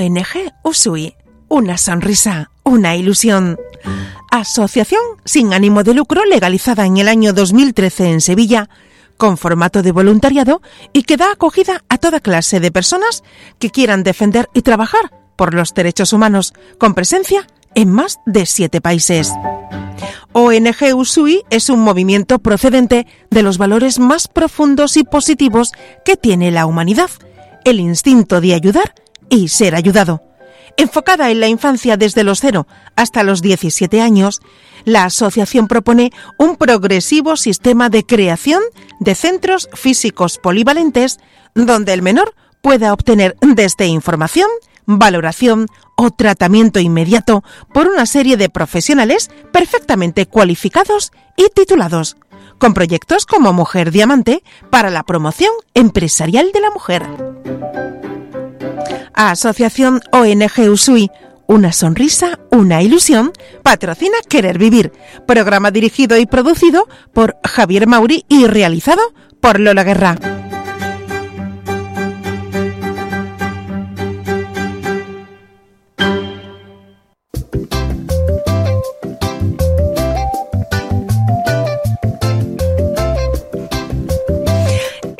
ONG Usui. Una sonrisa, una ilusión. Asociación sin ánimo de lucro legalizada en el año 2013 en Sevilla, con formato de voluntariado y que da acogida a toda clase de personas que quieran defender y trabajar por los derechos humanos, con presencia en más de siete países. ONG Usui es un movimiento procedente de los valores más profundos y positivos que tiene la humanidad, el instinto de ayudar y ser ayudado. Enfocada en la infancia desde los 0 hasta los 17 años, la asociación propone un progresivo sistema de creación de centros físicos polivalentes donde el menor pueda obtener desde información, valoración o tratamiento inmediato por una serie de profesionales perfectamente cualificados y titulados, con proyectos como Mujer Diamante para la promoción empresarial de la mujer. Asociación ONG Usui, una sonrisa, una ilusión, patrocina Querer Vivir, programa dirigido y producido por Javier Mauri y realizado por Lola Guerra.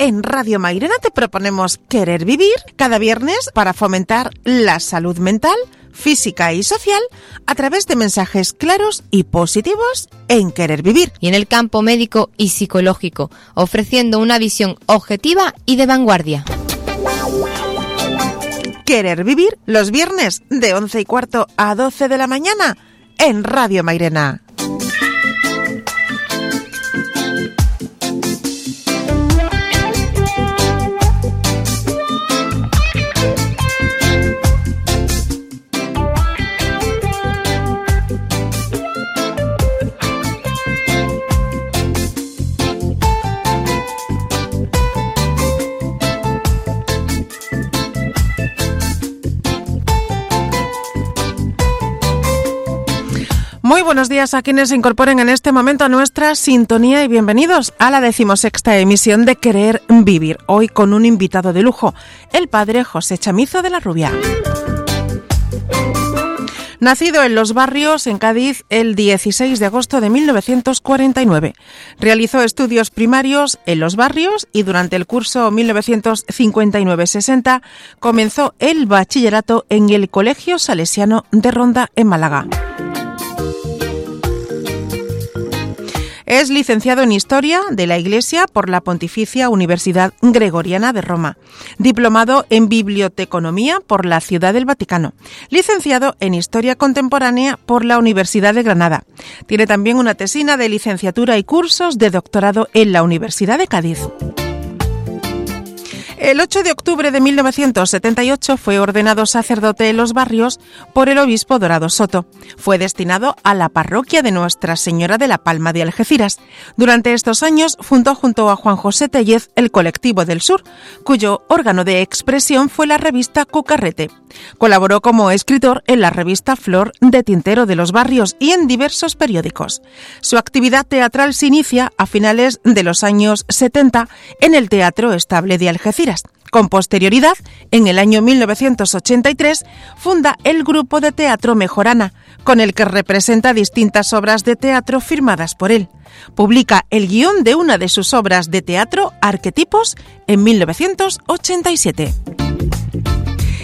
En Radio Mairena te proponemos Querer Vivir cada viernes para fomentar la salud mental, física y social a través de mensajes claros y positivos en Querer Vivir. Y en el campo médico y psicológico, ofreciendo una visión objetiva y de vanguardia. Querer Vivir los viernes de 11 y cuarto a 12 de la mañana en Radio Mairena. Buenos días a quienes se incorporen en este momento a nuestra sintonía y bienvenidos a la decimosexta emisión de Querer Vivir, hoy con un invitado de lujo, el padre José Chamizo de la Rubia. Nacido en Los Barrios, en Cádiz, el 16 de agosto de 1949. Realizó estudios primarios en Los Barrios y durante el curso 1959-60 comenzó el bachillerato en el Colegio Salesiano de Ronda en Málaga. Es licenciado en Historia de la Iglesia por la Pontificia Universidad Gregoriana de Roma. Diplomado en Biblioteconomía por la Ciudad del Vaticano. Licenciado en Historia Contemporánea por la Universidad de Granada. Tiene también una tesina de licenciatura y cursos de doctorado en la Universidad de Cádiz. El 8 de octubre de 1978 fue ordenado sacerdote en los barrios por el obispo Dorado Soto. Fue destinado a la parroquia de Nuestra Señora de la Palma de Algeciras. Durante estos años fundó junto a Juan José Tellez el Colectivo del Sur, cuyo órgano de expresión fue la revista Cucarrete. Colaboró como escritor en la revista Flor de Tintero de los Barrios y en diversos periódicos. Su actividad teatral se inicia a finales de los años 70 en el Teatro Estable de Algeciras. Con posterioridad, en el año 1983, funda el grupo de teatro Mejorana, con el que representa distintas obras de teatro firmadas por él. Publica el guion de una de sus obras de teatro, Arquetipos, en 1987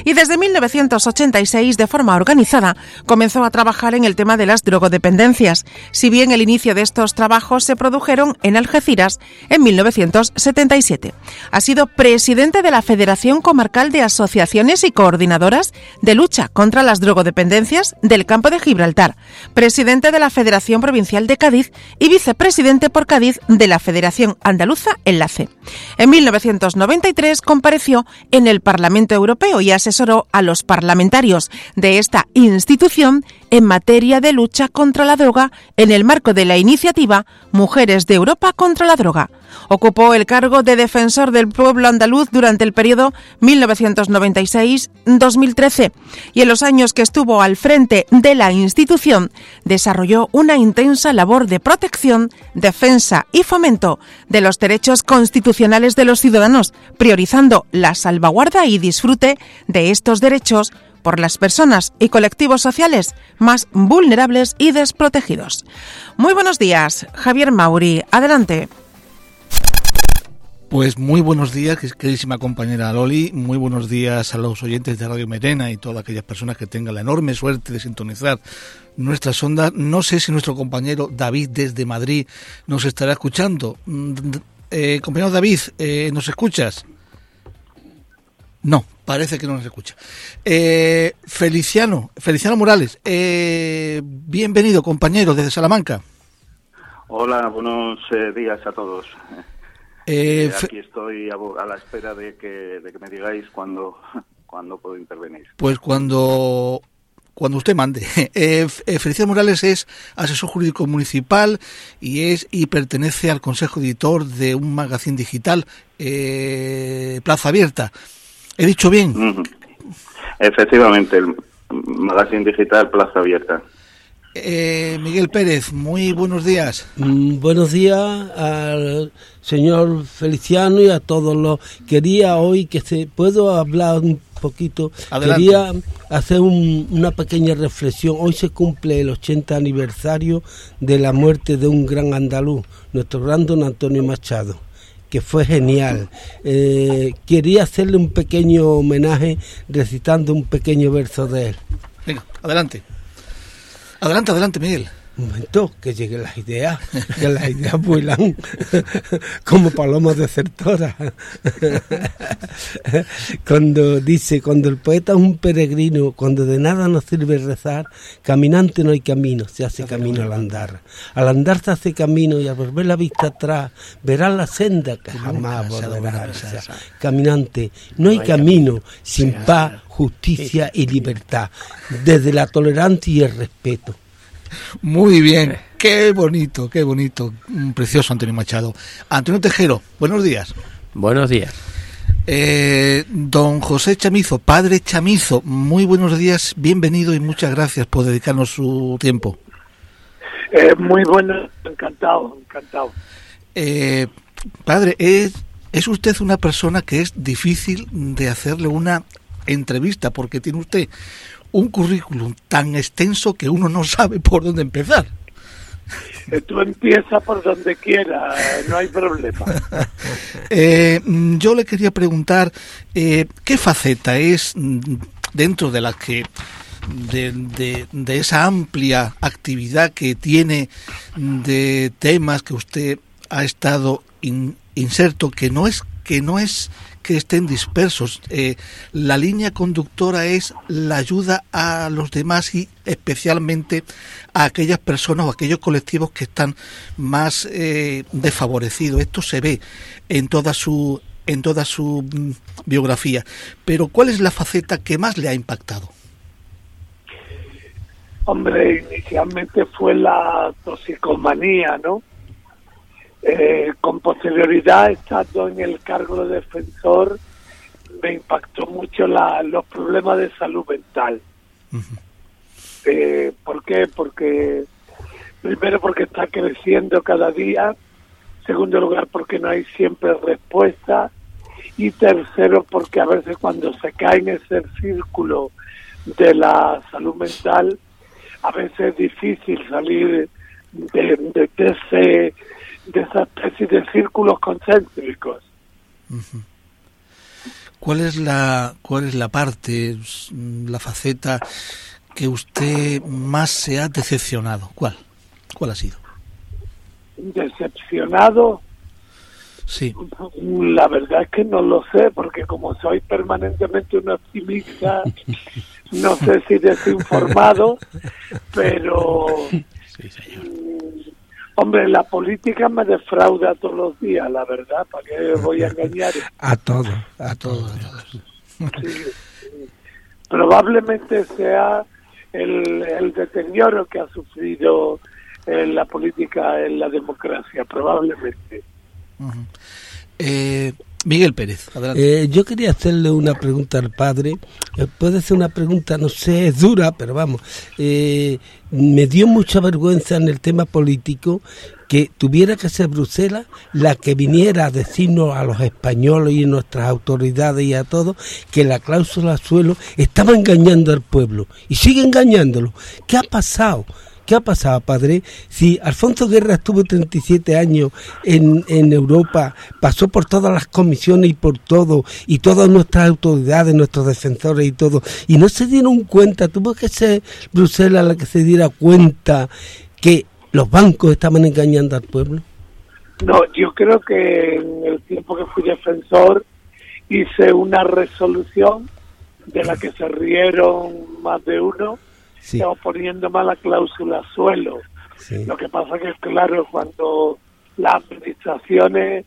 y desde 1986 de forma organizada comenzó a trabajar en el tema de las drogodependencias, si bien el inicio de estos trabajos se produjeron en Algeciras en 1977. Ha sido presidente de la Federación Comarcal de Asociaciones y Coordinadoras de Lucha contra las Drogodependencias del Campo de Gibraltar, presidente de la Federación Provincial de Cádiz y vicepresidente por Cádiz de la Federación Andaluza Enlace. En 1993 compareció en el Parlamento Europeo y asesoró a los parlamentarios de esta institución en materia de lucha contra la droga en el marco de la iniciativa Mujeres de Europa contra la Droga. Ocupó el cargo de defensor del pueblo andaluz durante el periodo 1996-2013 y en los años que estuvo al frente de la institución desarrolló una intensa labor de protección, defensa y fomento de los derechos constitucionales de los ciudadanos, priorizando la salvaguarda y disfrute de estos derechos por las personas y colectivos sociales más vulnerables y desprotegidos. Muy buenos días, Javier Mauri. Adelante. Pues muy buenos días, queridísima compañera Loli. Muy buenos días a los oyentes de Radio Merena y todas aquellas personas que tengan la enorme suerte de sintonizar nuestras ondas. No sé si nuestro compañero David desde Madrid nos estará escuchando. Mm, eh, compañero David, eh, ¿nos escuchas? No, parece que no nos escucha. Eh, Feliciano, Feliciano Morales, bienvenido compañero desde Salamanca. Hola, buenos días a todos. Eh, aquí estoy a, la espera de que, me digáis cuándo, cuándo puedo intervenir. Pues cuando cuando usted mande. Eh, eh, Felicidad Morales es asesor jurídico municipal y es y pertenece al consejo editor de un magazine digital eh, Plaza Abierta. ¿He dicho bien? Efectivamente, el magazine digital Plaza Abierta. Eh, Miguel Pérez, muy buenos días. Mm, buenos días al señor Feliciano y a todos los. Quería hoy que se puedo hablar un poquito. Quería hacer una pequeña reflexión. Hoy se cumple el 80 aniversario de la muerte de un gran andaluz, nuestro gran don Antonio Machado que fue genial. Eh, quería hacerle un pequeño homenaje recitando un pequeño verso de él. Venga, adelante. Adelante, adelante, Miguel. Momento, que lleguen las ideas, que las ideas vuelan como palomas desertoras. cuando dice, cuando el poeta es un peregrino, cuando de nada nos sirve rezar, caminante no hay camino, se hace camino al andar. Al andar se hace camino y al volver la vista atrás, verás la senda que jamás volverá Caminante, no hay camino sin paz, justicia y libertad, desde la tolerancia y el respeto. Muy bien, qué bonito, qué bonito, un precioso Antonio Machado. Antonio Tejero, buenos días. Buenos días. Eh, don José Chamizo, padre Chamizo, muy buenos días, bienvenido y muchas gracias por dedicarnos su tiempo. Eh, muy bueno, encantado, encantado. Eh, padre, es, es usted una persona que es difícil de hacerle una entrevista porque tiene usted un currículum tan extenso que uno no sabe por dónde empezar. Tú empieza por donde quiera, no hay problema. Eh, yo le quería preguntar eh, qué faceta es mm, dentro de la que de, de, esa amplia actividad que tiene de temas que usted ha estado inserto, que no es que no es que estén dispersos. Eh, la línea conductora es la ayuda a los demás y especialmente a aquellas personas o aquellos colectivos que están más eh, desfavorecidos. Esto se ve en toda su en toda su mm, biografía. Pero ¿cuál es la faceta que más le ha impactado? Hombre, inicialmente fue la toxicomanía, ¿no? Eh, con posterioridad, estando en el cargo de defensor, me impactó mucho la, los problemas de salud mental. eh, ¿Por qué? Porque, primero, porque está creciendo cada día. Segundo lugar, porque no hay siempre respuesta. Y tercero, porque a veces cuando se cae en ese círculo de la salud mental, a veces es difícil salir de, de, de ese de esa especie de círculos concéntricos. ¿Cuál es la cuál es la parte, la faceta que usted más se ha decepcionado? ¿Cuál? ¿Cuál ha sido? Decepcionado. Sí. La verdad es que no lo sé, porque como soy permanentemente un optimista, no sé si desinformado, pero sí, señor. Hombre, la política me defrauda todos los días, la verdad, ¿para qué voy a engañar? A todos, a todos, a todos. Probablemente sea el, el deterioro que ha sufrido en la política, en la democracia, probablemente. eh, Miguel Pérez, adelante. Eh, yo quería hacerle una pregunta al padre. Eh, puede ser una pregunta, no sé, es dura, pero vamos. Eh, me dio mucha vergüenza en el tema político que tuviera que ser Bruselas la que viniera a decirnos a los españoles y a nuestras autoridades y a todos que la cláusula suelo estaba engañando al pueblo y sigue engañándolo. ¿Qué ha pasado? ¿Qué ha pasado, padre? Si Alfonso Guerra estuvo 37 años en, en Europa, pasó por todas las comisiones y por todo, y todas nuestras autoridades, nuestros defensores y todo, y no se dieron cuenta, tuvo que ser Bruselas la que se diera cuenta que los bancos estaban engañando al pueblo. No, yo creo que en el tiempo que fui defensor hice una resolución de la que se rieron más de uno estamos poniendo mala cláusula suelo. Lo que pasa que, claro, cuando las administraciones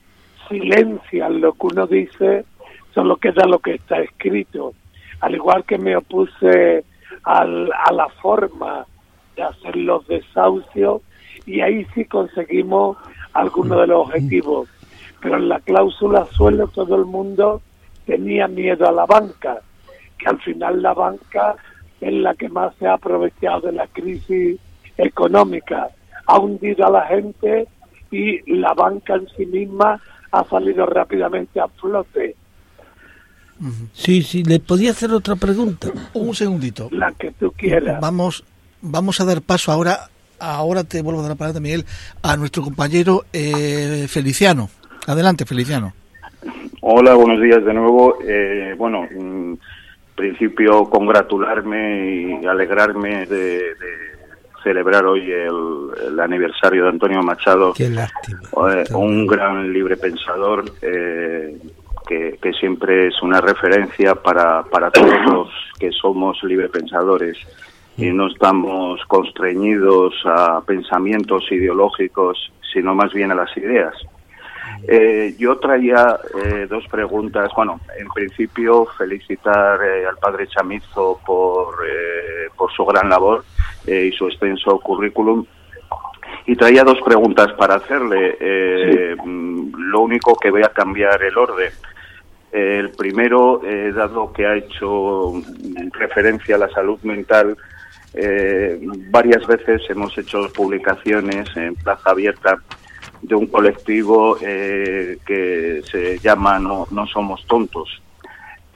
silencian lo que uno dice, solo queda lo que está escrito. Al igual que me opuse al, a la forma de hacer los desahucios, y ahí sí conseguimos algunos de los objetivos. Pero en la cláusula suelo todo el mundo tenía miedo a la banca, que al final la banca es la que más se ha aprovechado de la crisis económica. Ha hundido a la gente y la banca en sí misma ha salido rápidamente a flote. Sí, sí, le podía hacer otra pregunta. Un segundito. La que tú quieras. Vamos, vamos a dar paso ahora, ahora te vuelvo a dar la palabra, Miguel, a nuestro compañero eh, Feliciano. Adelante, Feliciano. Hola, buenos días de nuevo. Eh, bueno, mm, principio congratularme y alegrarme de, celebrar hoy el, aniversario de Antonio Machado. Qué lástima. Eh, un gran libre pensador eh, que, siempre es una referencia para, para todos los que somos libre pensadores y no estamos constreñidos a pensamientos ideológicos, sino más bien a las ideas. Eh, yo traía eh, dos preguntas. Bueno, en principio felicitar eh, al padre Chamizo por, por su gran labor y su extenso currículum. Y traía dos preguntas para hacerle. Mm, lo único que voy a cambiar el orden. El primero, dado que ha hecho referencia a la salud mental, varias veces hemos hecho publicaciones en Plaza Abierta de un colectivo eh, que se llama No, no Somos Tontos.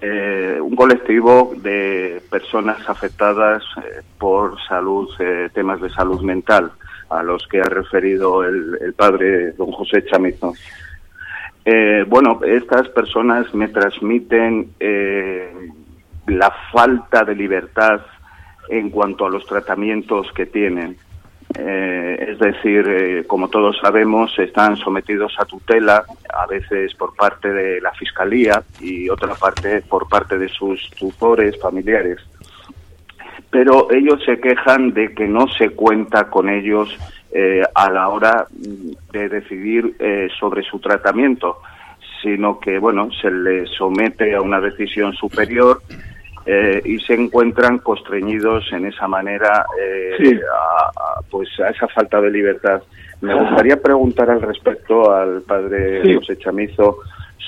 Eh, un colectivo de personas afectadas eh, por salud, temas de salud mental, a los que ha referido el, el padre don José Chamizo. bueno, estas personas me transmiten la falta de libertad en cuanto a los tratamientos que tienen. Eh, es decir, eh, como todos sabemos, están sometidos a tutela, a veces por parte de la Fiscalía y otra parte por parte de sus tutores familiares. Pero ellos se quejan de que no se cuenta con ellos eh, a la hora de decidir sobre su tratamiento, sino que, bueno, se les somete a una decisión superior eh, y se encuentran constreñidos en esa manera eh, a, pues a esa falta de libertad. Me gustaría preguntar al respecto al padre José Chamizo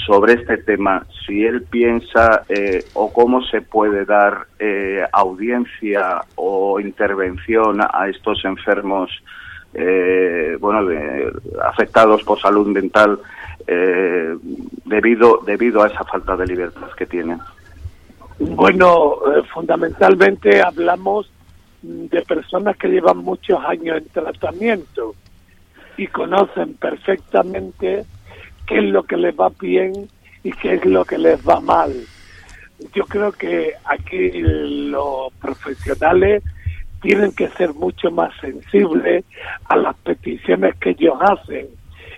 sobre este tema, si él piensa eh, o cómo se puede dar audiencia o intervención a estos enfermos, bueno, afectados por salud mental debido debido a esa falta de libertad que tienen. Bueno, eh, fundamentalmente hablamos de personas que llevan muchos años en tratamiento y conocen perfectamente qué es lo que les va bien y qué es lo que les va mal. Yo creo que aquí los profesionales tienen que ser mucho más sensibles a las peticiones que ellos hacen,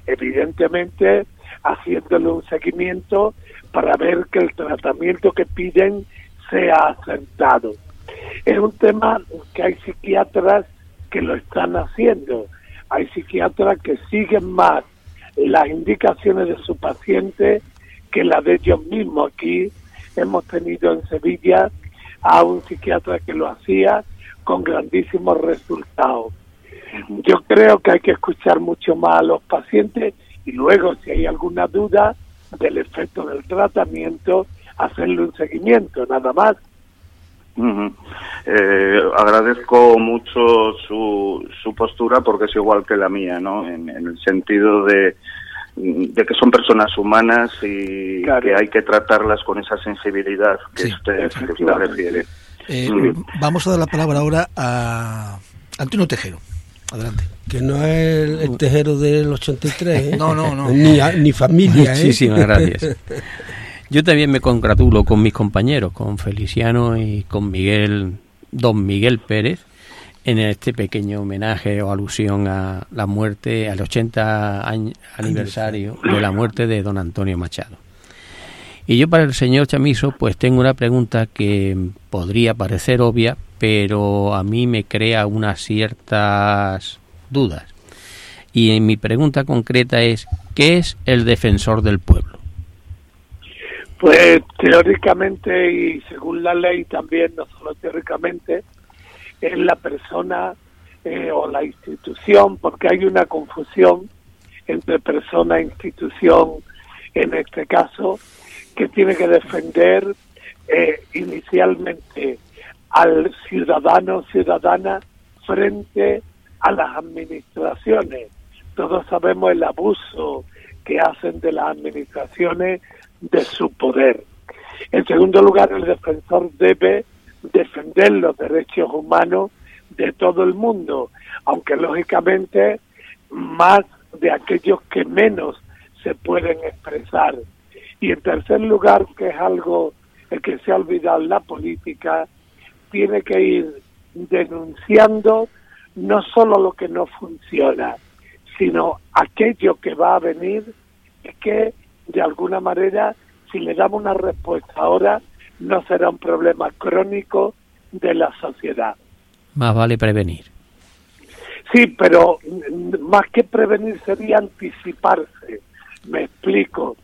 evidentemente haciéndole un seguimiento para ver que el tratamiento que piden sea acertado. Es un tema que hay psiquiatras que lo están haciendo. Hay psiquiatras que siguen más las indicaciones de su paciente que las de ellos mismos. Aquí hemos tenido en Sevilla a un psiquiatra que lo hacía con grandísimos resultados. Yo creo que hay que escuchar mucho más a los pacientes y luego si hay alguna duda del efecto del tratamiento, hacerle un seguimiento, nada más. Eh, agradezco mucho su, su postura porque es igual que la mía, ¿no? En, el sentido de, de que son personas humanas y que hay que tratarlas con esa sensibilidad que usted, refiere. Eh, vamos a dar la palabra ahora a Antonio Tejero. Adelante. Que no es el, tejero del 83, ¿eh? No, no, no. Ni, ni familia, ¿eh? Muchísimas gracias. Yo también me congratulo con mis compañeros, con Feliciano y con Miguel, don Miguel Pérez, en este pequeño homenaje o alusión a la muerte, al 80 aniversario de la muerte de don Antonio Machado. Y yo para el señor Chamizo, pues tengo una pregunta que podría parecer obvia, pero a mí me crea unas ciertas dudas. Y mi pregunta concreta es, ¿qué es el defensor del pueblo? Pues teóricamente y según la ley también, no solo teóricamente, es la persona eh, o la institución, porque hay una confusión entre persona e institución en este caso, que tiene que defender eh, inicialmente al ciudadano ciudadana frente a las administraciones. Todos sabemos el abuso que hacen de las administraciones de su poder. En segundo lugar, el defensor debe defender los derechos humanos de todo el mundo, aunque lógicamente más de aquellos que menos se pueden expresar. Y en tercer lugar, que es algo que se ha olvidado en la política, tiene que ir denunciando no solo lo que no funciona, sino aquello que va a venir y que de alguna manera, si le damos una respuesta ahora, no será un problema crónico de la sociedad. Más vale prevenir. Sí, pero más que prevenir sería anticiparse. Me explico.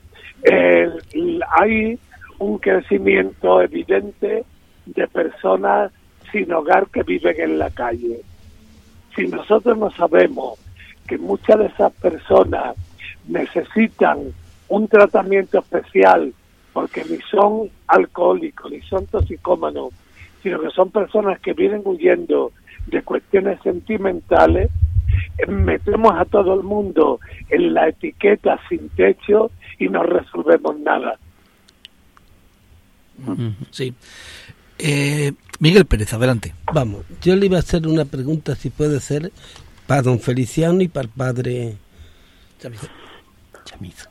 Hay un crecimiento evidente de personas sin hogar que viven en la calle. Si nosotros no sabemos que muchas de esas personas necesitan un tratamiento especial porque ni son alcohólicos, ni son toxicómanos, sino que son personas que vienen huyendo de cuestiones sentimentales, metemos a todo el mundo en la etiqueta sin techo y no resolvemos nada. Sí. Eh, Miguel Pérez, adelante. Vamos, yo le iba a hacer una pregunta, si puede ser, para don Feliciano y para el padre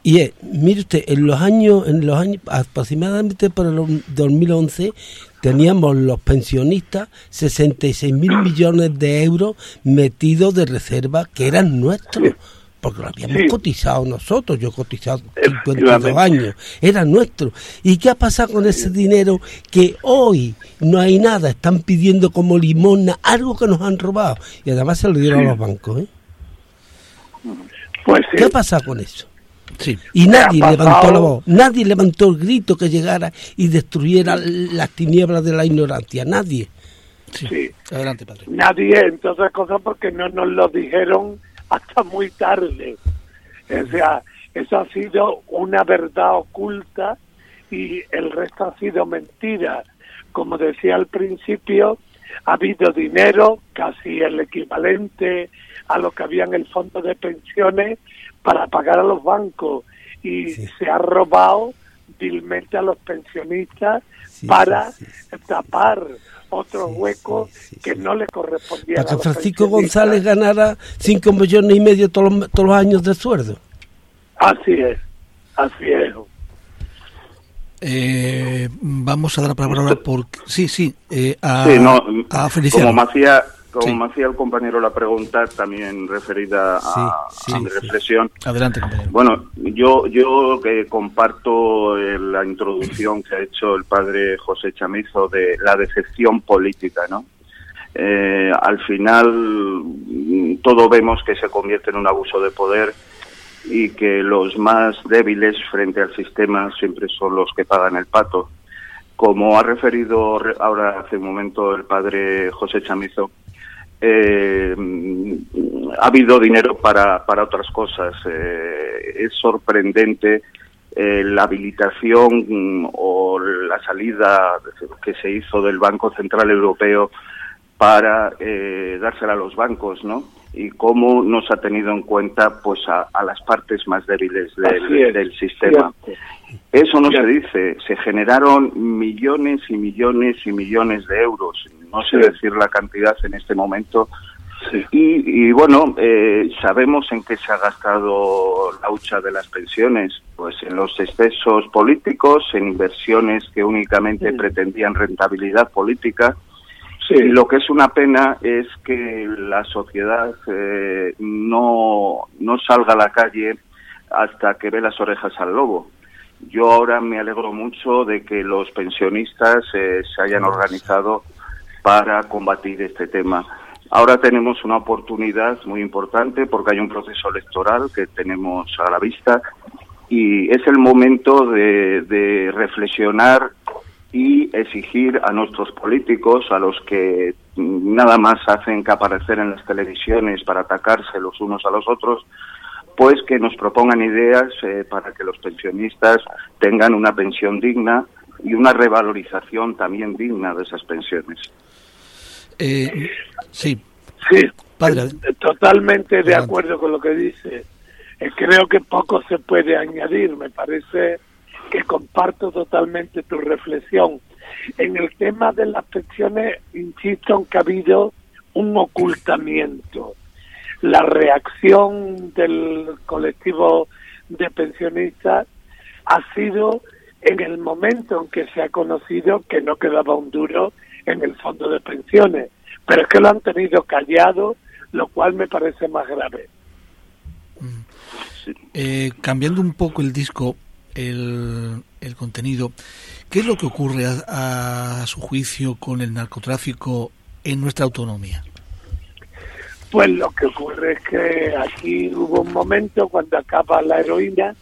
y es, mire usted, en los años, en los años, aproximadamente por el 2011, teníamos los pensionistas 66 mil millones de euros metidos de reserva que eran nuestros. Porque lo habíamos cotizado nosotros, yo he cotizado 52 años, era nuestro. ¿Y qué ha pasado con ese dinero que hoy no hay nada? Están pidiendo como limosna algo que nos han robado. Y además se lo dieron a los bancos. ¿eh? Pues ¿Qué ha pasado con eso? Y nadie levantó la voz, nadie levantó el grito que llegara y destruyera las tinieblas de la ignorancia, nadie. Sí. Adelante, padre. Nadie, entre otras cosas, porque no nos lo dijeron hasta muy tarde. O sea, eso ha sido una verdad oculta y el resto ha sido mentira. Como decía al principio, ha habido dinero, casi el equivalente a lo que había en el fondo de pensiones, para pagar a los bancos y se ha robado vilmente a los pensionistas para tapar otros huecos que no le correspondían. Para que Francisco González ganara 5 millones y medio todos los, todos los años de sueldo. Así es, así es. Eh, vamos a dar la palabra ahora por sí sí eh, a, a Feliciano. como Macía como me hacía el compañero la pregunta, también referida a, mi reflexión. Adelante, compañero. Bueno, yo, yo que comparto eh, la introducción que ha hecho el padre José Chamizo de la decepción política, ¿no? Eh, al final mm, todo vemos que se convierte en un abuso de poder y que los más débiles frente al sistema siempre son los que pagan el pato. Como ha referido ahora hace un momento el padre José Chamizo, eh, ha habido dinero para, para otras cosas. Eh, es sorprendente eh, la habilitación mm, o la salida que se hizo del Banco Central Europeo para dársela a los bancos, ¿no? Y cómo nos ha tenido en cuenta, pues, a, las partes más débiles del, sistema. Eso no se dice. Se generaron millones y millones y millones de euros. No sé decir la cantidad en este momento, y, bueno, eh, sabemos en qué se ha gastado la hucha de las pensiones, pues en los excesos políticos, en inversiones que únicamente pretendían rentabilidad política. Lo que es una pena es que la sociedad eh, no, no salga a la calle hasta que ve las orejas al lobo. Yo ahora me alegro mucho de que los pensionistas eh, se hayan organizado para combatir este tema. Ahora tenemos una oportunidad muy importante porque hay un proceso electoral que tenemos a la vista y es el momento de, reflexionar y exigir a nuestros políticos, a los que nada más hacen que aparecer en las televisiones para atacarse los unos a los otros, pues que nos propongan ideas eh, para que los pensionistas tengan una pensión digna y una revalorización también digna de esas pensiones. Eh, sí. Sí, totalmente de acuerdo con lo que dice. Eh, creo que poco se puede añadir. Me parece que comparto totalmente tu reflexión. En el tema de las pensiones, insisto en que ha habido un ocultamiento. La reacción del colectivo de pensionistas ha sido en el momento en que se ha conocido que no quedaba un duro en el fondo de pensiones, pero es que lo han tenido callado, lo cual me parece más grave. Mm. Eh, cambiando un poco el disco, el, el, contenido, ¿qué es lo que ocurre a, su juicio con el narcotráfico en nuestra autonomía? Pues lo que ocurre es que aquí hubo un momento cuando acaba la heroína,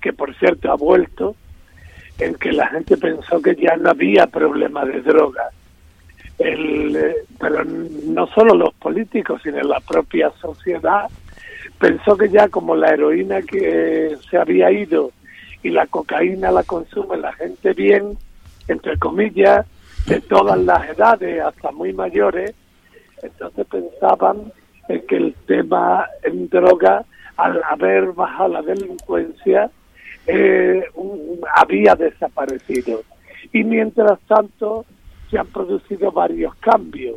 que por cierto ha vuelto, en que la gente pensó que ya no había problema de drogas el, pero no solo los políticos, sino la propia sociedad pensó que ya como la heroína que se había ido y la cocaína la consume la gente bien, entre comillas, de todas las edades hasta muy mayores, entonces pensaban que el tema en droga, al haber bajado la delincuencia, eh, había desaparecido. Y mientras tanto, se han producido varios cambios.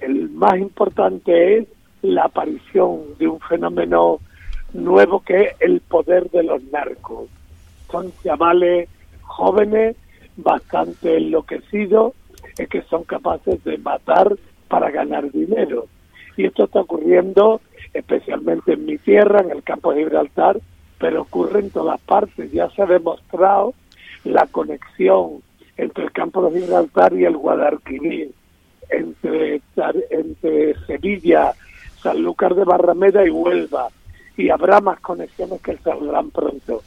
El más importante es la aparición de un fenómeno nuevo que es el poder de los narcos. Son chavales jóvenes, bastante enloquecidos, es que son capaces de matar para ganar dinero. Y esto está ocurriendo especialmente en mi tierra, en el campo de Gibraltar, pero ocurre en todas partes. Ya se ha demostrado la conexión entre el campo de Gibraltar y el Guadalquivir, entre, entre Sevilla, Sanlúcar de Barrameda y Huelva. Y habrá más conexiones que saldrán pronto.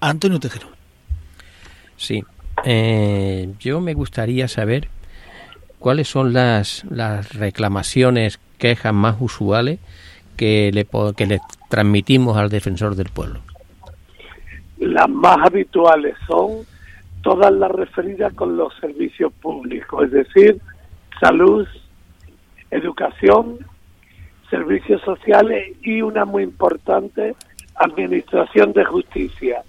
Antonio Tejero. Sí. Eh, yo me gustaría saber cuáles son las, las reclamaciones, quejas más usuales que le, que le transmitimos al defensor del pueblo. Las más habituales son todas las referidas con los servicios públicos, es decir, salud, educación, servicios sociales y una muy importante, administración de justicia,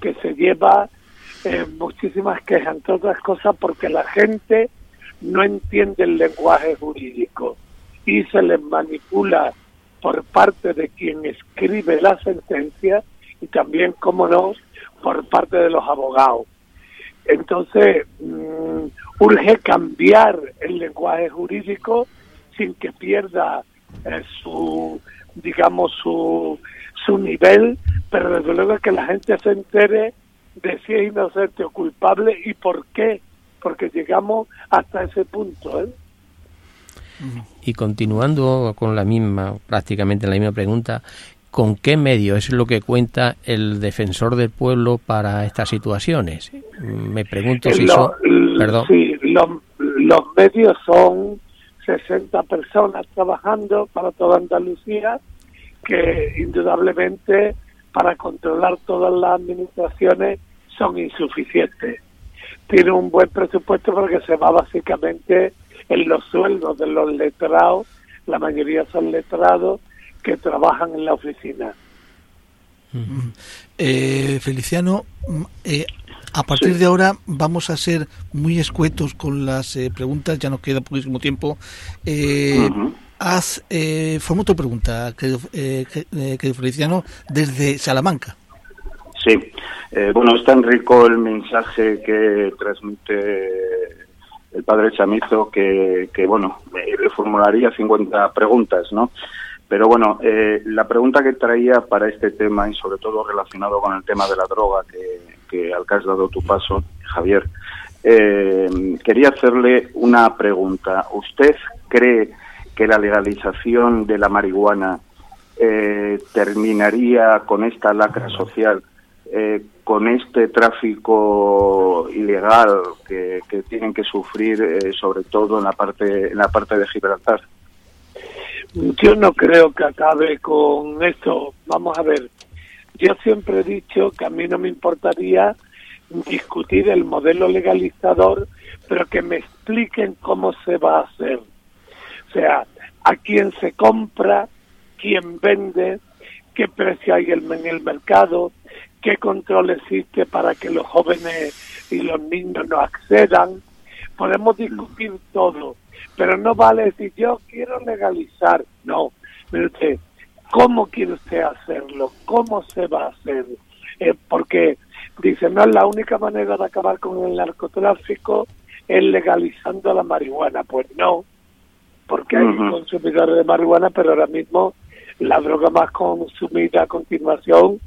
que se lleva eh, muchísimas quejas, entre otras cosas porque la gente no entiende el lenguaje jurídico y se les manipula por parte de quien escribe la sentencia y también, como no, por parte de los abogados. Entonces, mm, urge cambiar el lenguaje jurídico sin que pierda eh, su, digamos, su, su nivel, pero desde luego que la gente se entere de si es inocente o culpable y por qué, porque llegamos hasta ese punto. ¿eh? Y continuando con la misma, prácticamente la misma pregunta, con qué medio es lo que cuenta el defensor del pueblo para estas situaciones. Me pregunto si son... Perdón. Sí, los medios son 60 personas trabajando para toda Andalucía que indudablemente para controlar todas las administraciones son insuficientes. Tiene un buen presupuesto porque se va básicamente en los sueldos de los letrados, la mayoría son letrados que trabajan en la oficina. Eh, Feliciano, mm, eh, a partir de ahora vamos a ser muy escuetos con las eh, preguntas, ya nos queda poquísimo tiempo. Eh, Haz, eh, forma tu pregunta, querido, eh, Feliciano, desde Salamanca. Sí, bueno, es tan rico el mensaje que transmite el padre Chamizo que, que bueno, le formularía 50 preguntas, ¿no? Pero bueno, eh, la pregunta que traía para este tema y sobre todo relacionado con el tema de la droga que, al que has dado tu paso, Javier, eh, quería hacerle una pregunta. ¿Usted cree que la legalización de la marihuana eh, terminaría con esta lacra social, con este tráfico ilegal que, tienen que sufrir, sobre todo en la parte en la parte de Gibraltar? Yo no creo que acabe con esto. Vamos a ver, yo siempre he dicho que a mí no me importaría discutir el modelo legalizador, pero que me expliquen cómo se va a hacer. Sea, a quién se compra, quién vende, qué precio hay en el mercado, qué control existe para que los jóvenes y los niños no accedan. Podemos discutir todo, pero no vale decir yo quiero legalizar, no, mire usted, ¿cómo quiere usted hacerlo? ¿Cómo se va a hacer? Eh, porque dice, no es la única manera de acabar con el narcotráfico es legalizando la marihuana. Pues no, porque hay consumidores de marihuana, pero ahora mismo la droga más consumida a continuación,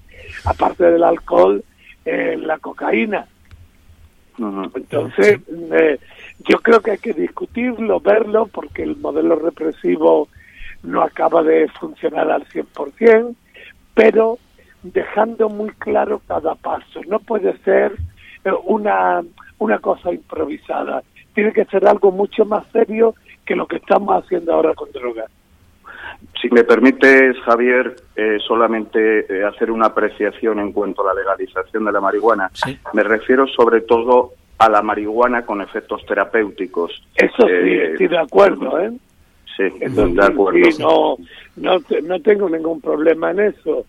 aparte del alcohol, es la cocaína. Entonces, eh, yo creo que hay que discutirlo, verlo, porque el modelo represivo no acaba de funcionar al 100%, pero dejando muy claro cada paso. No puede ser eh, una, una cosa improvisada, tiene que ser algo mucho más serio que lo que estamos haciendo ahora con drogas. Si me permites, Javier, eh, solamente eh, hacer una apreciación en cuanto a la legalización de la marihuana. Me refiero sobre todo a la marihuana con efectos terapéuticos. Eso sí, eh, estoy de acuerdo, ¿eh? Sí, de acuerdo. no, no, tengo ningún problema en eso.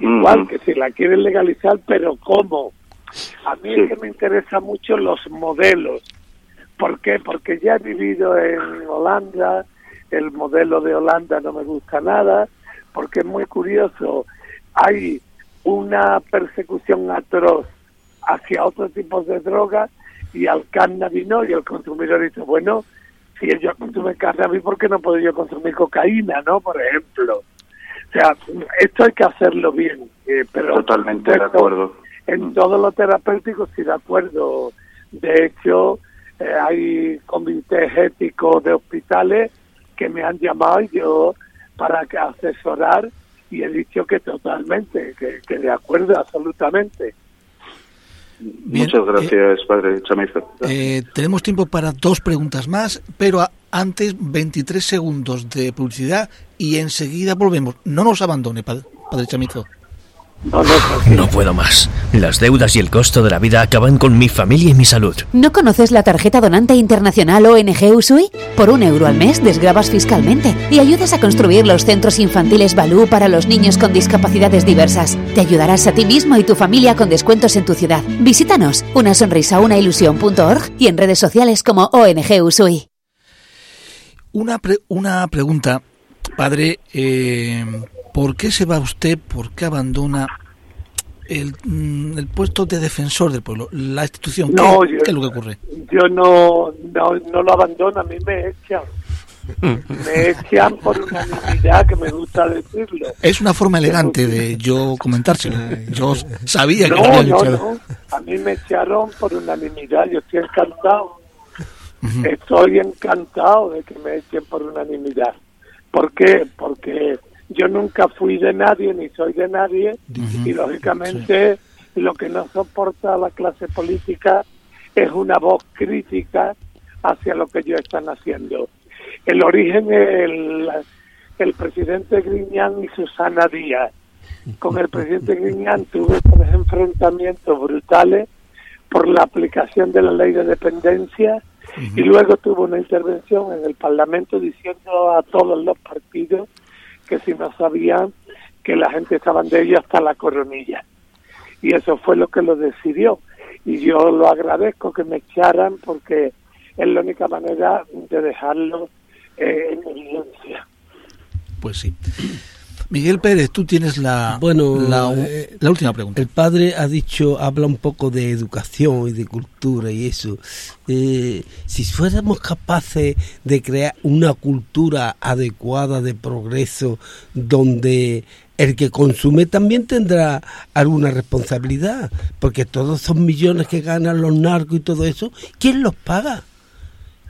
Igual que si la quieren legalizar, pero ¿cómo? A mí es que me interesan mucho los modelos. ¿Por qué? Porque ya he vivido en Holanda, el modelo de Holanda no me gusta nada, porque es muy curioso. Hay una persecución atroz hacia otros tipos de drogas y al cannabis no, y el consumidor dice, bueno, si ellos consumen cannabis, ¿por qué no puedo yo consumir cocaína, no? Por ejemplo. O sea, esto hay que hacerlo bien, eh, pero... Totalmente de acuerdo. En todo lo terapéutico sí de acuerdo. De hecho, eh, hay comités éticos de hospitales que me han llamado yo para que asesorar y he dicho que totalmente, que, que de acuerdo absolutamente. Muchas eh, gracias, padre Chamizo. Eh, tenemos tiempo para dos preguntas más, pero antes 23 segundos de publicidad y enseguida volvemos. No nos abandone, padre, padre Chamizo. No, puedo más. Las deudas y el costo de la vida acaban con mi familia y mi salud. ¿No conoces la tarjeta donante internacional ONG Usui? Por un euro al mes desgrabas fiscalmente y ayudas a construir los centros infantiles Balú para los niños con discapacidades diversas. Te ayudarás a ti mismo y tu familia con descuentos en tu ciudad. Visítanos, una sonrisa, una ilusión.org y en redes sociales como ONG Usui. Una, una pregunta, padre. Eh ¿Por qué se va usted? ¿Por qué abandona el, mm, el puesto de defensor del pueblo, la institución? ¿Qué, es lo que ocurre? Yo no, no, lo abandono, a mí me echan. me echan por unanimidad, que me gusta decirlo. Es una forma elegante de yo comentárselo. Yo sabía que no, no, no. A mí me echaron por unanimidad. Yo estoy encantado. Estoy encantado de que me echen por unanimidad. ¿Por qué? Porque yo nunca fui de nadie ni soy de nadie y lógicamente lo que no soporta la clase política es una voz crítica hacia lo que ellos están haciendo. El origen el, el presidente Griñán y Susana Díaz. con el presidente Griñán tuve tres enfrentamientos brutales por la aplicación de la ley de dependencia y luego tuvo una intervención en el Parlamento diciendo a todos los partidos que si no sabían que la gente estaba de ellos hasta la coronilla. Y eso fue lo que lo decidió. Y yo lo agradezco que me echaran porque es la única manera de dejarlo eh, en evidencia. Pues sí. Miguel Pérez, tú tienes la, bueno, eh, la, última pregunta. El padre ha dicho, habla un poco de educación y de cultura y eso. Eh, si fuéramos capaces de crear una cultura adecuada de progreso donde el que consume también tendrá alguna responsabilidad, porque todos esos millones que ganan los narcos y todo eso, ¿quién los paga?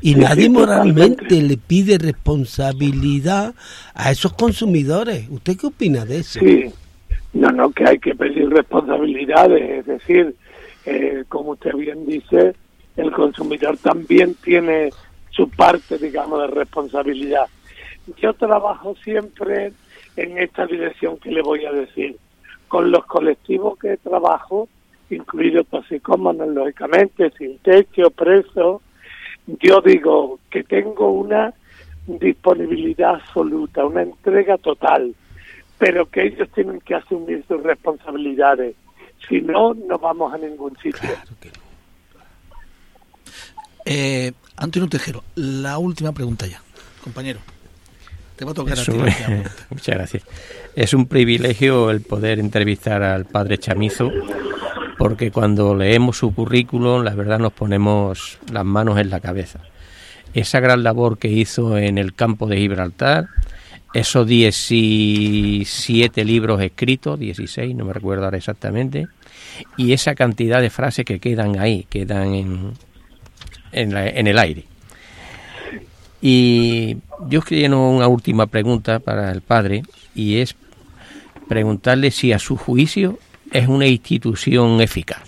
Y nadie moralmente le pide responsabilidad a esos consumidores. ¿Usted qué opina de eso? Sí, no, no, que hay que pedir responsabilidades. Es decir, eh, como usted bien dice, el consumidor también tiene su parte, digamos, de responsabilidad. Yo trabajo siempre en esta dirección que le voy a decir. Con los colectivos que trabajo, incluidos toxicómanos, lógicamente, sin techo, presos, yo digo que tengo una disponibilidad absoluta, una entrega total, pero que ellos tienen que asumir sus responsabilidades. Si no, no vamos a ningún sitio. Eh, Antonio Tejero, la última pregunta ya, compañero. Te va a tocar a ti. muchas gracias. Es un privilegio el poder entrevistar al padre Chamizo porque cuando leemos su currículum, la verdad nos ponemos las manos en la cabeza. Esa gran labor que hizo en el campo de Gibraltar, esos 17 libros escritos, 16, no me recuerdo ahora exactamente, y esa cantidad de frases que quedan ahí, quedan en, en, el aire. Y yo quería una última pregunta para el padre, y es preguntarle si a su juicio es una institución eficaz?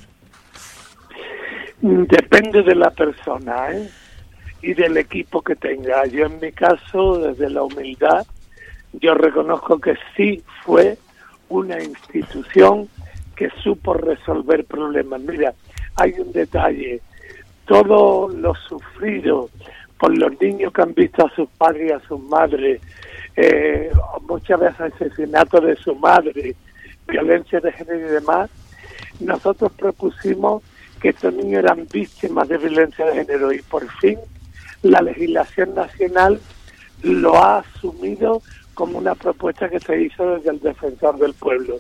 Depende de la persona ¿eh? y del equipo que tenga. Yo en mi caso, desde la humildad, yo reconozco que sí fue una institución que supo resolver problemas. Mira, hay un detalle, todo lo sufrido por los niños que han visto a sus padres y a sus madres, eh, muchas veces asesinato de su madre, violencia de género y demás, nosotros propusimos que estos niños eran víctimas de violencia de género y por fin la legislación nacional lo ha asumido como una propuesta que se hizo desde el defensor del pueblo.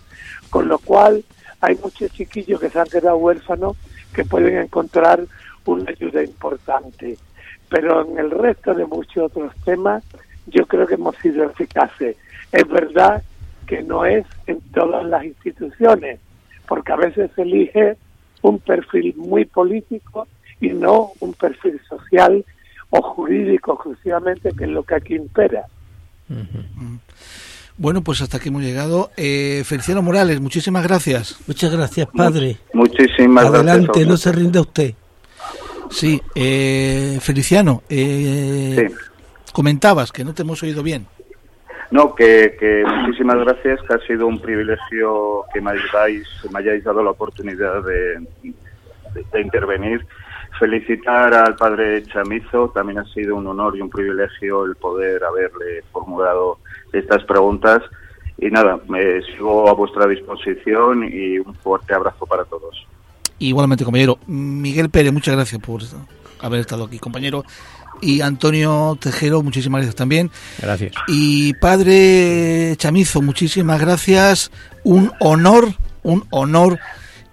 Con lo cual hay muchos chiquillos que se han quedado huérfanos que pueden encontrar una ayuda importante. Pero en el resto de muchos otros temas yo creo que hemos sido eficaces. Es verdad que no es en todas las instituciones, porque a veces se elige un perfil muy político y no un perfil social o jurídico exclusivamente, que es lo que aquí impera. Bueno, pues hasta aquí hemos llegado. Eh, Feliciano Morales, muchísimas gracias. Muchas gracias, padre. Muchísimas gracias. Adelante, no se rinde usted. Sí, eh, Feliciano, eh, comentabas que no te hemos oído bien. No, que, muchísimas gracias, que ha sido un privilegio que me hayáis, me hayáis dado la oportunidad de, intervenir. Felicitar al padre Chamizo, también ha sido un honor y un privilegio el poder haberle formulado estas preguntas. Y nada, me sigo a vuestra disposición y un fuerte abrazo para todos. Igualmente, compañero. Miguel Pérez, muchas gracias por haber estado aquí, compañero y Antonio Tejero, muchísimas gracias también. Gracias. Y padre Chamizo, muchísimas gracias. Un honor, un honor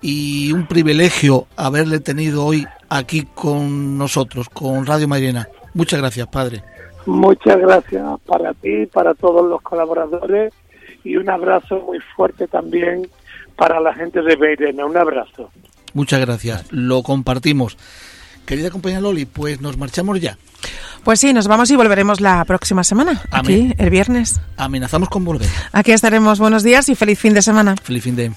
y un privilegio haberle tenido hoy aquí con nosotros, con Radio Mairena. Muchas gracias, padre. Muchas gracias para ti, para todos los colaboradores y un abrazo muy fuerte también para la gente de Mairena. Un abrazo. Muchas gracias. Lo compartimos. Querida compañera Loli, pues nos marchamos ya. Pues sí, nos vamos y volveremos la próxima semana, aquí, el viernes. Amenazamos con volver. Aquí estaremos. Buenos días y feliz fin de semana. Feliz fin de